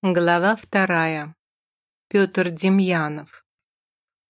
Глава вторая. Петр Демьянов.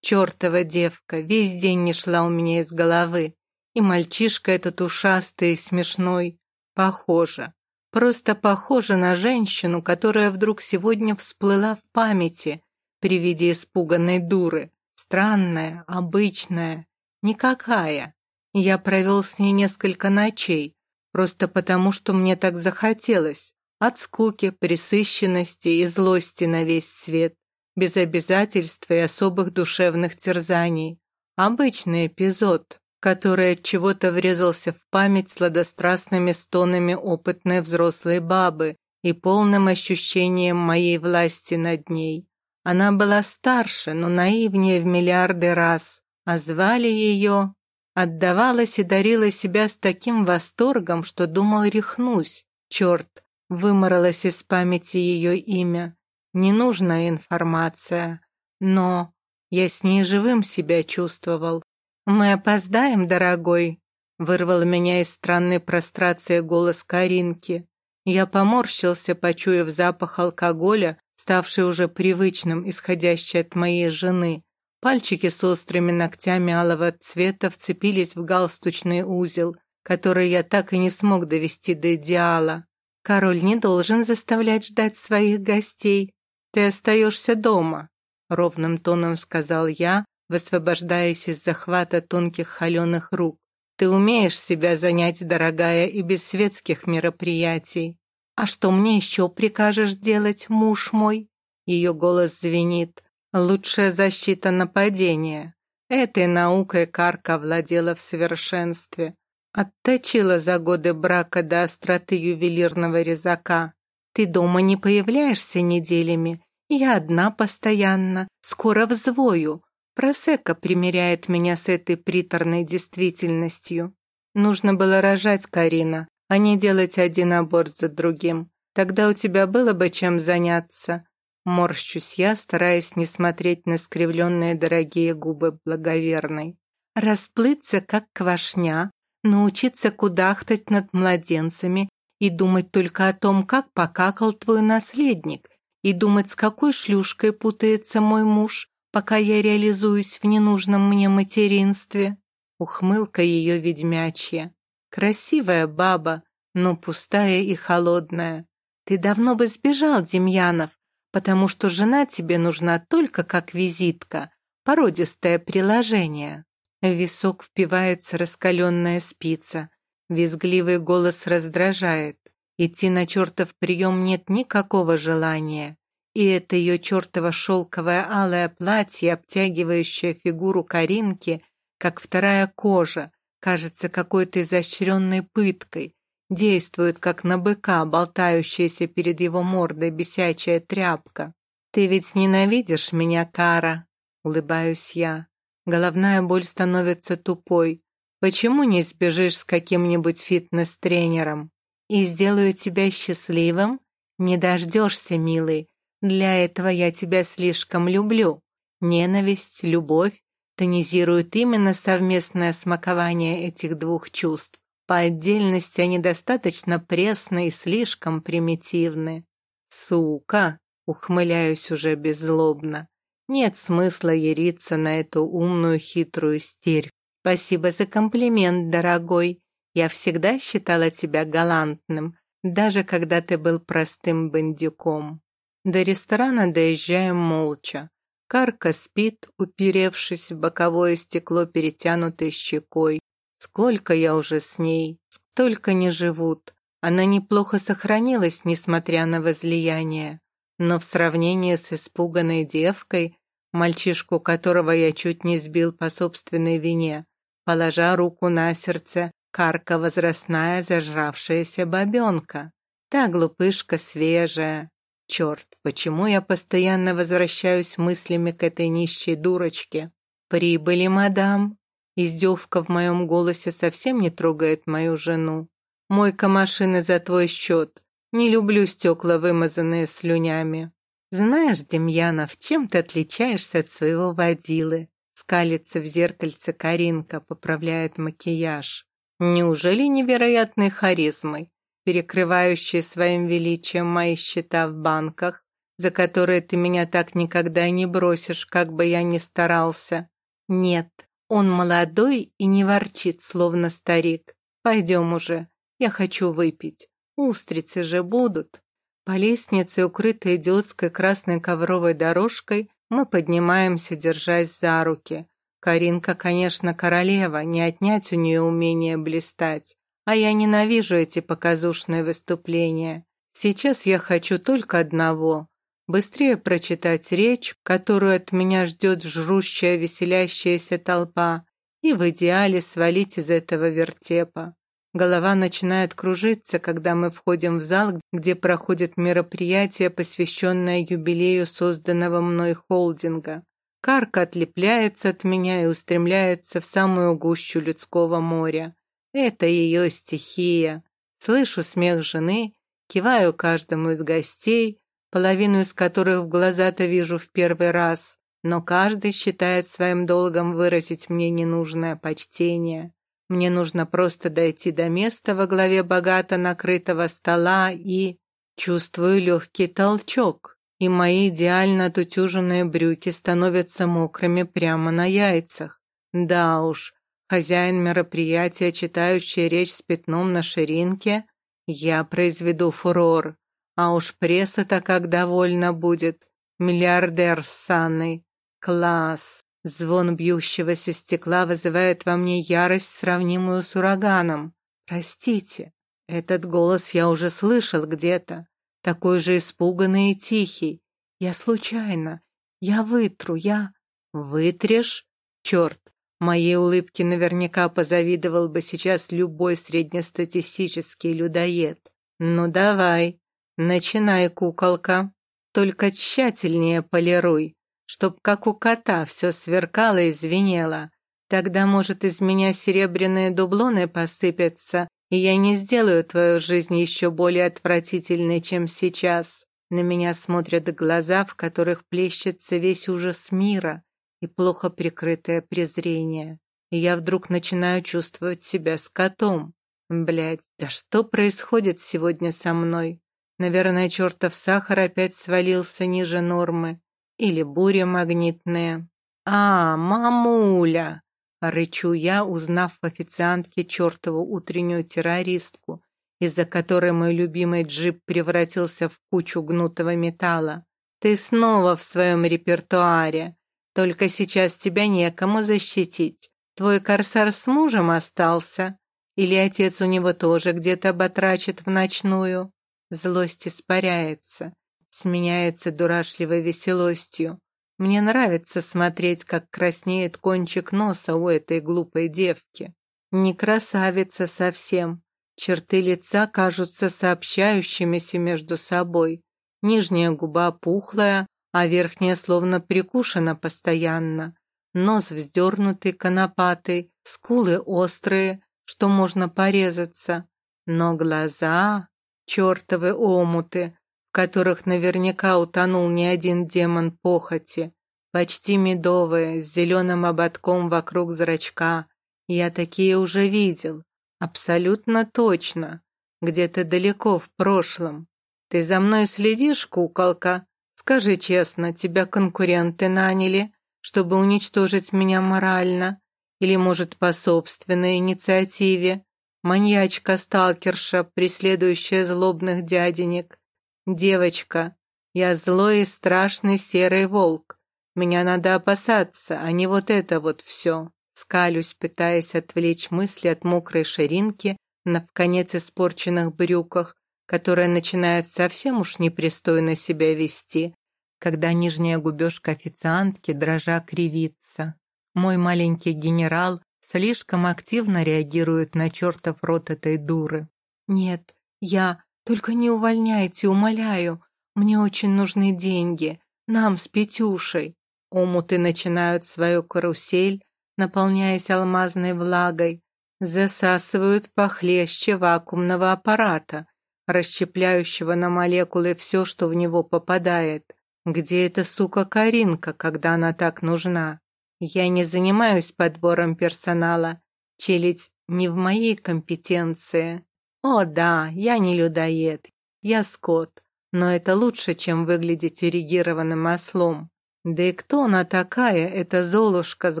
Чёртова девка, весь день не шла у меня из головы. И мальчишка этот ушастый и смешной. Похоже. Просто похоже на женщину, которая вдруг сегодня всплыла в памяти при виде испуганной дуры. Странная, обычная, никакая. Я провел с ней несколько ночей, просто потому, что мне так захотелось. От скуки, пресыщенности и злости на весь свет, без обязательств и особых душевных терзаний. Обычный эпизод, который от чего-то врезался в память сладострастными стонами опытной взрослой бабы и полным ощущением моей власти над ней. Она была старше, но наивнее в миллиарды раз, а звали ее... Отдавалась и дарила себя с таким восторгом, что думал рехнусь. Черт, Выморалась из памяти ее имя. Ненужная информация. Но я с ней живым себя чувствовал. «Мы опоздаем, дорогой», — вырвал меня из странной прострации голос Каринки. Я поморщился, почуяв запах алкоголя, ставший уже привычным, исходящий от моей жены. Пальчики с острыми ногтями алого цвета вцепились в галстучный узел, который я так и не смог довести до идеала. Король не должен заставлять ждать своих гостей. Ты остаешься дома», — ровным тоном сказал я, высвобождаясь из захвата тонких холеных рук. «Ты умеешь себя занять, дорогая, и без светских мероприятий. А что мне еще прикажешь делать, муж мой?» Ее голос звенит. «Лучшая защита нападения. Этой наукой Карка владела в совершенстве. Отточила за годы брака до остроты ювелирного резака. Ты дома не появляешься неделями. Я одна постоянно, скоро взвою. Просека примеряет меня с этой приторной действительностью. Нужно было рожать, Карина, а не делать один аборт за другим. Тогда у тебя было бы чем заняться. Морщусь я, стараясь не смотреть на скривленные дорогие губы благоверной. Расплыться, как квашня, научиться кудахтать над младенцами и думать только о том, как покакал твой наследник, и думать, с какой шлюшкой путается мой муж, пока я реализуюсь в ненужном мне материнстве. Ухмылка ее ведьмячья. Красивая баба, но пустая и холодная. Ты давно бы сбежал, Демьянов, потому что жена тебе нужна только как визитка, породистое приложение. В висок впивается раскаленная спица. Визгливый голос раздражает. Идти на чертов прием нет никакого желания. И это ее чертово шелковое алое платье, обтягивающее фигуру Каринки, как вторая кожа, кажется какой-то изощренной пыткой, действует как на быка, болтающаяся перед его мордой бесячая тряпка. «Ты ведь ненавидишь меня, Кара?» — улыбаюсь я. Головная боль становится тупой. Почему не сбежишь с каким-нибудь фитнес-тренером? И сделаю тебя счастливым? Не дождешься, милый. Для этого я тебя слишком люблю. Ненависть, любовь тонизируют именно совместное смакование этих двух чувств. По отдельности они достаточно пресны и слишком примитивны. «Сука!» — ухмыляюсь уже беззлобно. Нет смысла яриться на эту умную хитрую стервь. Спасибо за комплимент, дорогой. Я всегда считала тебя галантным, даже когда ты был простым бандюком. До ресторана доезжаем молча. Карка спит, уперевшись в боковое стекло перетянутой щекой. Сколько я уже с ней, столько не живут. Она неплохо сохранилась, несмотря на возлияние но в сравнении с испуганной девкой, мальчишку которого я чуть не сбил по собственной вине, положа руку на сердце, карка возрастная зажравшаяся бабенка. Та глупышка свежая. Черт, почему я постоянно возвращаюсь мыслями к этой нищей дурочке? Прибыли, мадам. Издевка в моем голосе совсем не трогает мою жену. Мойка машины за твой счет. Не люблю стекла, вымазанные слюнями. Знаешь, Демьянов, чем ты отличаешься от своего водилы? Скалится в зеркальце Каринка, поправляет макияж. Неужели невероятной харизмой, перекрывающей своим величием мои счета в банках, за которые ты меня так никогда не бросишь, как бы я ни старался. Нет, он молодой и не ворчит, словно старик. Пойдем уже, я хочу выпить. Устрицы же будут. По лестнице, укрытой идиотской красной ковровой дорожкой, мы поднимаемся, держась за руки. Каринка, конечно, королева, не отнять у нее умение блистать. А я ненавижу эти показушные выступления. Сейчас я хочу только одного – быстрее прочитать речь, которую от меня ждет жрущая веселящаяся толпа, и в идеале свалить из этого вертепа. Голова начинает кружиться, когда мы входим в зал, где проходит мероприятие, посвященное юбилею созданного мной холдинга. Карка отлепляется от меня и устремляется в самую гущу людского моря. Это ее стихия. Слышу смех жены, киваю каждому из гостей, половину из которых в глаза-то вижу в первый раз, но каждый считает своим долгом выразить мне ненужное почтение. Мне нужно просто дойти до места во главе богато накрытого стола и... Чувствую легкий толчок и мои идеально отутюженные брюки становятся мокрыми прямо на яйцах. Да уж, хозяин мероприятия, читающий речь с пятном на ширинке, я произведу фурор. А уж пресса-то как довольна будет. Миллиардер с Санной. Класс. Звон бьющегося стекла вызывает во мне ярость, сравнимую с ураганом. Простите, этот голос я уже слышал где-то такой же испуганный и тихий. Я случайно. Я вытру, я... Вытрешь? Черт, моей улыбке наверняка позавидовал бы сейчас любой среднестатистический людоед. Ну давай, начинай, куколка. Только тщательнее полируй, чтоб как у кота все сверкало и звенело. Тогда, может, из меня серебряные дублоны посыпятся, и я не сделаю твою жизнь еще более отвратительной, чем сейчас. На меня смотрят глаза, в которых плещется весь ужас мира и плохо прикрытое презрение. И я вдруг начинаю чувствовать себя скотом. Блядь, да что происходит сегодня со мной? Наверное, чертов сахар опять свалился ниже нормы. Или буря магнитная. А, мамуля! Рычу я, узнав в официантке чертову утреннюю террористку, из-за которой мой любимый джип превратился в кучу гнутого металла. Ты снова в своем репертуаре. Только сейчас тебя некому защитить. Твой корсар с мужем остался? Или отец у него тоже где-то батрачит в ночную? Злость испаряется, сменяется дурашливой веселостью. Мне нравится смотреть, как краснеет кончик носа у этой глупой девки. Не красавица совсем. Черты лица кажутся сообщающимися между собой. Нижняя губа пухлая, а верхняя словно прикушена постоянно. Нос вздернутый, конопатый, скулы острые, что можно порезаться. Но глаза — чертовы омуты, которых наверняка утонул не один демон похоти, почти медовые, с зеленым ободком вокруг зрачка. Я такие уже видел, абсолютно точно, где-то далеко в прошлом. Ты за мной следишь, куколка? Скажи честно, тебя конкуренты наняли, чтобы уничтожить меня морально? Или, может, по собственной инициативе? Маньячка-сталкерша, преследующая злобных дяденек. «Девочка, я злой и страшный серый волк. Меня надо опасаться, а не вот это вот все». Скалюсь, пытаясь отвлечь мысли от мокрой ширинки на вконец испорченных брюках, которая начинает совсем уж непристойно себя вести, когда нижняя губежка официантки дрожа кривится. Мой маленький генерал слишком активно реагирует на чертов рот этой дуры. «Нет, я... Только не увольняйте, умоляю. Мне очень нужны деньги. Нам с Петюшей. Омуты начинают свою карусель, наполняясь алмазной влагой, засасывают похлеще вакуумного аппарата, расщепляющего на молекулы все, что в него попадает. Где эта сука Каринка, когда она так нужна? Я не занимаюсь подбором персонала. Челить не в моей компетенции. О да, я не людоед, я скот, но это лучше, чем выглядеть эрегированным ослом. Да и кто она такая, эта Золушка с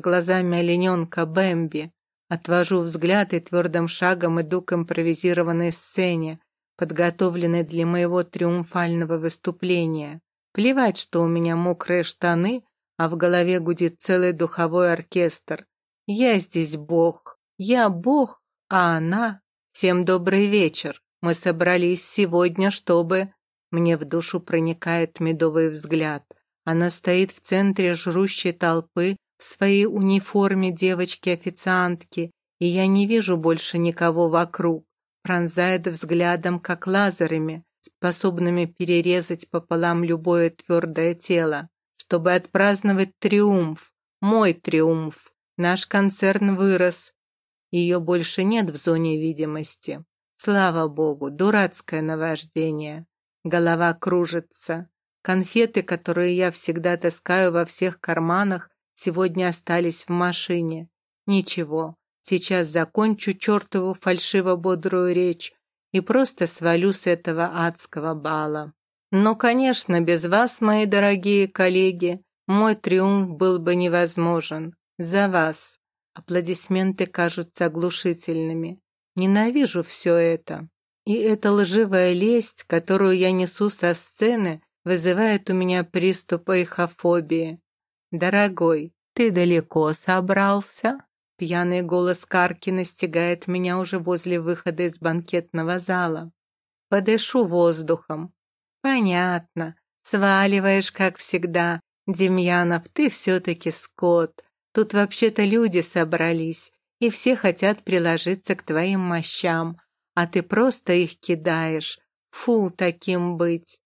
глазами олененка Бэмби? Отвожу взгляд и твердым шагом иду к импровизированной сцене, подготовленной для моего триумфального выступления. Плевать, что у меня мокрые штаны, а в голове гудит целый духовой оркестр. Я здесь бог. Я бог, а она... Всем добрый вечер. Мы собрались сегодня, чтобы... Мне в душу проникает медовый взгляд. Она стоит в центре жрущей толпы в своей униформе девочки-официантки, и я не вижу больше никого вокруг. Пронзает взглядом, как лазерами, способными перерезать пополам любое твердое тело, чтобы отпраздновать триумф, мой триумф. Наш концерн вырос. Ее больше нет в зоне видимости. Слава богу, дурацкое наваждение. Голова кружится. Конфеты, которые я всегда таскаю во всех карманах, сегодня остались в машине. Ничего, сейчас закончу чертову фальшиво-бодрую речь и просто свалю с этого адского бала. Но, конечно, без вас, мои дорогие коллеги, мой триумф был бы невозможен. За вас. Аплодисменты кажутся оглушительными. Ненавижу все это. И эта лживая лесть, которую я несу со сцены, вызывает у меня приступ эхофобии. «Дорогой, ты далеко собрался?» Пьяный голос Карки настигает меня уже возле выхода из банкетного зала. Подышу воздухом. «Понятно. Сваливаешь, как всегда. Демьянов, ты все-таки скот. Тут вообще-то люди собрались, и все хотят приложиться к твоим мощам а ты просто их кидаешь. Фу, таким быть.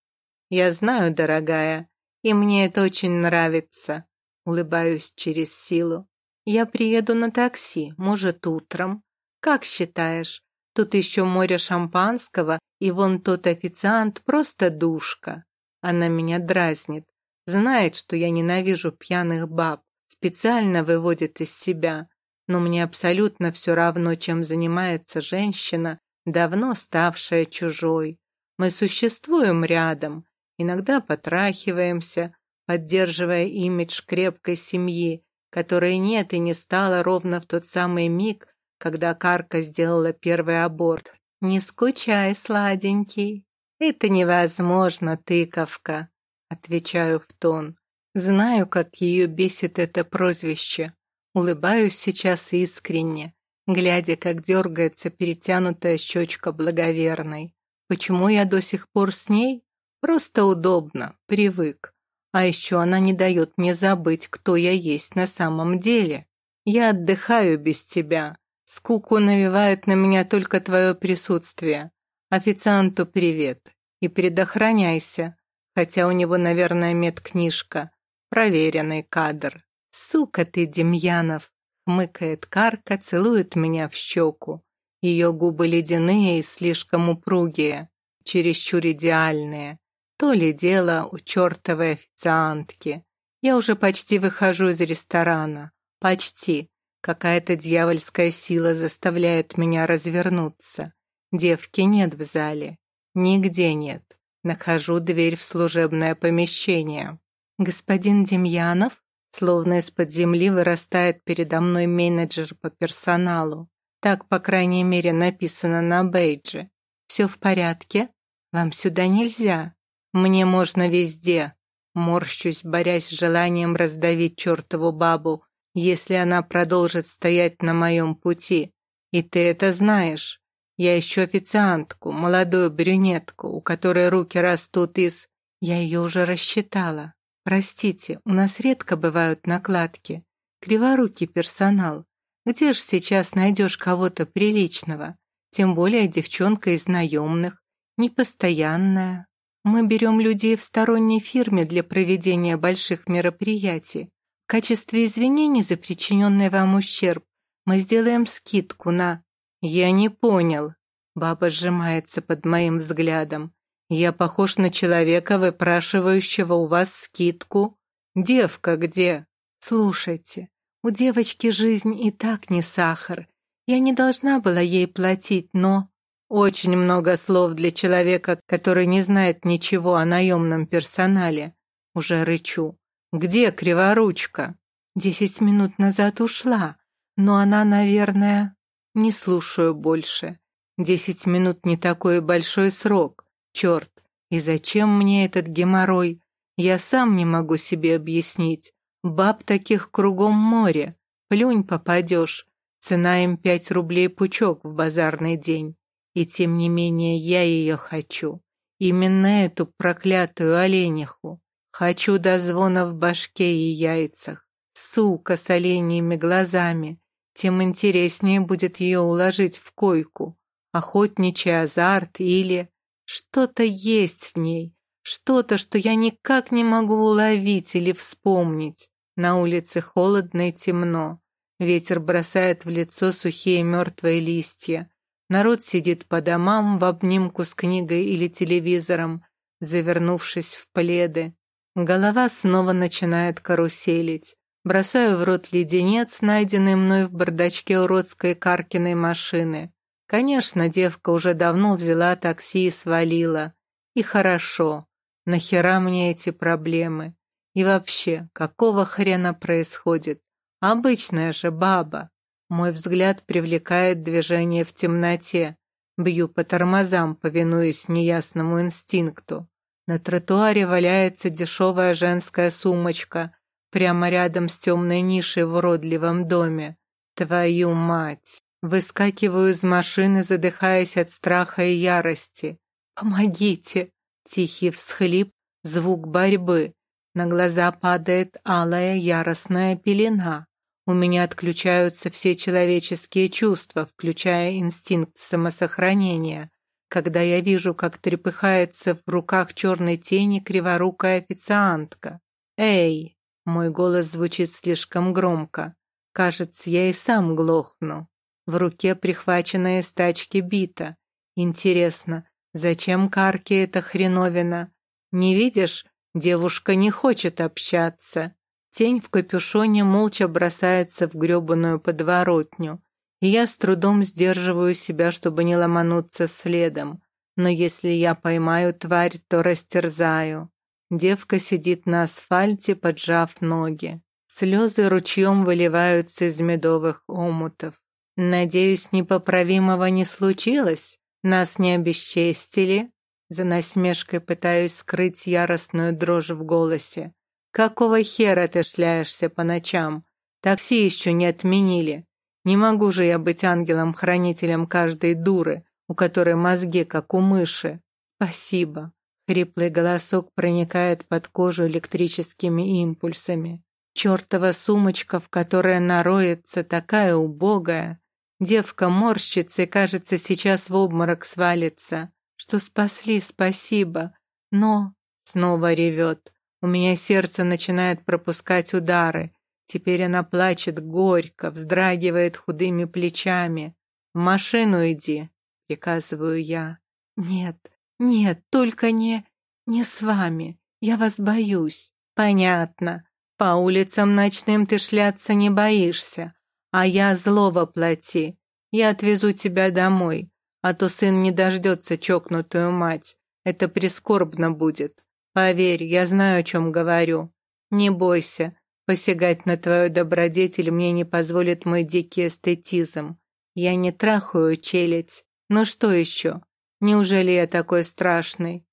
Я знаю, дорогая, и мне это очень нравится. Улыбаюсь через силу. Я приеду на такси, может, утром. Как считаешь? Тут еще море шампанского, и вон тот официант просто душка. Она меня дразнит. Знает, что я ненавижу пьяных баб. Специально выводит из себя. Но мне абсолютно все равно, чем занимается женщина, давно ставшая чужой. Мы существуем рядом, иногда потрахиваемся, поддерживая имидж крепкой семьи, которой нет и не стало ровно в тот самый миг, когда Карка сделала первый аборт. «Не скучай, сладенький. Это невозможно, тыковка», — отвечаю в тон. Знаю, как ее бесит это прозвище. Улыбаюсь сейчас искренне глядя, как дергается перетянутая щечка благоверной. Почему я до сих пор с ней? Просто удобно, привык. А еще она не дает мне забыть, кто я есть на самом деле. Я отдыхаю без тебя. Скуку навевает на меня только твое присутствие. Официанту привет. И предохраняйся. Хотя у него, наверное, медкнижка. Проверенный кадр. Сука ты, Демьянов. Хмыкает Карка, целует меня в щеку. Ее губы ледяные и слишком упругие, чересчур идеальные. То ли дело у чертовой официантки. Я уже почти выхожу из ресторана. Почти. Какая-то дьявольская сила заставляет меня развернуться. Девки нет в зале. Нигде нет. Нахожу дверь в служебное помещение. «Господин Демьянов?» Словно из-под земли вырастает передо мной менеджер по персоналу. Так, по крайней мере, написано на бейдже. «Все в порядке? Вам сюда нельзя. Мне можно везде». Морщусь, борясь с желанием раздавить чертову бабу, если она продолжит стоять на моем пути. И ты это знаешь. Я ищу официантку, молодую брюнетку, у которой руки растут из... Я ее уже рассчитала. Простите, у нас редко бывают накладки. Криворукий персонал. Где ж сейчас найдешь кого-то приличного? Тем более девчонка из наемных, непостоянная. Мы берем людей в сторонней фирме для проведения больших мероприятий. В качестве извинений за причиненный вам ущерб мы сделаем скидку на... Я не понял. Баба сжимается под моим взглядом. Я похож на человека, выпрашивающего у вас скидку. Девка где? Слушайте, у девочки жизнь и так не сахар. Я не должна была ей платить, но... Очень много слов для человека, который не знает ничего о наемном персонале. Уже рычу. Где криворучка? Десять минут назад ушла, но она, наверное... Не слушаю больше. Десять минут не такой большой срок. Черт, и зачем мне этот геморрой? Я сам не могу себе объяснить. Баб таких кругом море. Плюнь попадешь. Цена им пять рублей пучок в базарный день. И тем не менее я ее хочу. Именно эту проклятую олениху. Хочу до звона в башке и яйцах. Сука с оленьими глазами. Тем интереснее будет ее уложить в койку. Охотничий азарт или... Что-то есть в ней. Что-то, что я никак не могу уловить или вспомнить. На улице холодно и темно. Ветер бросает в лицо сухие мертвые листья. Народ сидит по домам в обнимку с книгой или телевизором, завернувшись в пледы. Голова снова начинает каруселить. Бросаю в рот леденец, найденный мной в бардачке уродской Каркиной машины. Конечно, девка уже давно взяла такси и свалила. И хорошо. Нахера мне эти проблемы? И вообще, какого хрена происходит? Обычная же баба. Мой взгляд привлекает движение в темноте. Бью по тормозам, повинуясь неясному инстинкту. На тротуаре валяется дешевая женская сумочка, прямо рядом с темной нишей в уродливом доме. Твою мать! Выскакиваю из машины, задыхаясь от страха и ярости. «Помогите!» Тихий всхлип, звук борьбы. На глаза падает алая яростная пелена. У меня отключаются все человеческие чувства, включая инстинкт самосохранения, когда я вижу, как трепыхается в руках черной тени криворукая официантка. «Эй!» Мой голос звучит слишком громко. Кажется, я и сам глохну. В руке прихваченная из тачки бита. Интересно, зачем Карке эта хреновина? Не видишь, девушка не хочет общаться. Тень в капюшоне молча бросается в грёбаную подворотню, и я с трудом сдерживаю себя, чтобы не ломануться следом. Но если я поймаю тварь, то растерзаю. Девка сидит на асфальте, поджав ноги. Слезы ручьем выливаются из медовых омутов. Надеюсь, непоправимого не случилось? Нас не обесчестили? За насмешкой пытаюсь скрыть яростную дрожь в голосе. Какого хера ты шляешься по ночам? Такси еще не отменили. Не могу же я быть ангелом-хранителем каждой дуры, у которой мозги, как у мыши. Спасибо. Хриплый голосок проникает под кожу электрическими импульсами. Чертова сумочка, в которой нароется, такая убогая. Девка морщится и, кажется, сейчас в обморок свалится. Что спасли, спасибо. Но снова ревет. У меня сердце начинает пропускать удары. Теперь она плачет горько, вздрагивает худыми плечами. «В машину иди», — приказываю я. «Нет, нет, только не... не с вами. Я вас боюсь». «Понятно. По улицам ночным ты шляться не боишься. А я зло воплоти. Я отвезу тебя домой, а то сын не дождется чокнутую мать. Это прискорбно будет. Поверь, я знаю, о чем говорю. Не бойся, посягать на твою добродетель мне не позволит мой дикий эстетизм. Я не трахаю челядь. Ну что еще? Неужели я такой страшный?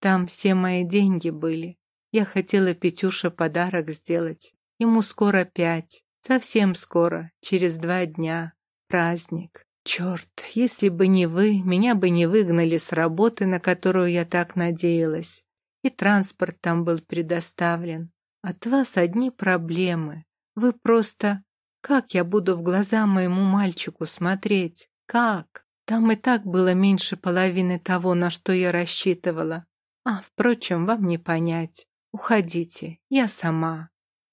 Там все мои деньги были. Я хотела Петюше подарок сделать. Ему скоро пять. Совсем скоро, через два дня. Праздник. Черт, если бы не вы, меня бы не выгнали с работы, на которую я так надеялась и транспорт там был предоставлен. От вас одни проблемы. Вы просто... Как я буду в глаза моему мальчику смотреть? Как? Там и так было меньше половины того, на что я рассчитывала. А, впрочем, вам не понять. Уходите, я сама.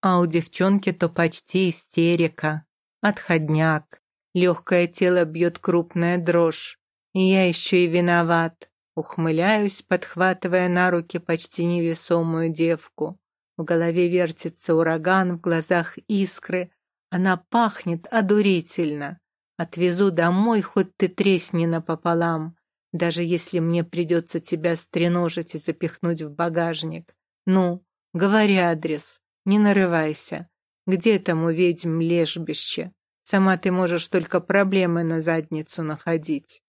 А у девчонки-то почти истерика. Отходняк. Легкое тело бьет крупная дрожь. И я еще и виноват. Ухмыляюсь, подхватывая на руки почти невесомую девку. В голове вертится ураган, в глазах искры. Она пахнет одурительно. Отвезу домой, хоть ты тресни напополам, даже если мне придется тебя стреножить и запихнуть в багажник. Ну, говори адрес, не нарывайся. Где там у ведьм лежбище? Сама ты можешь только проблемы на задницу находить.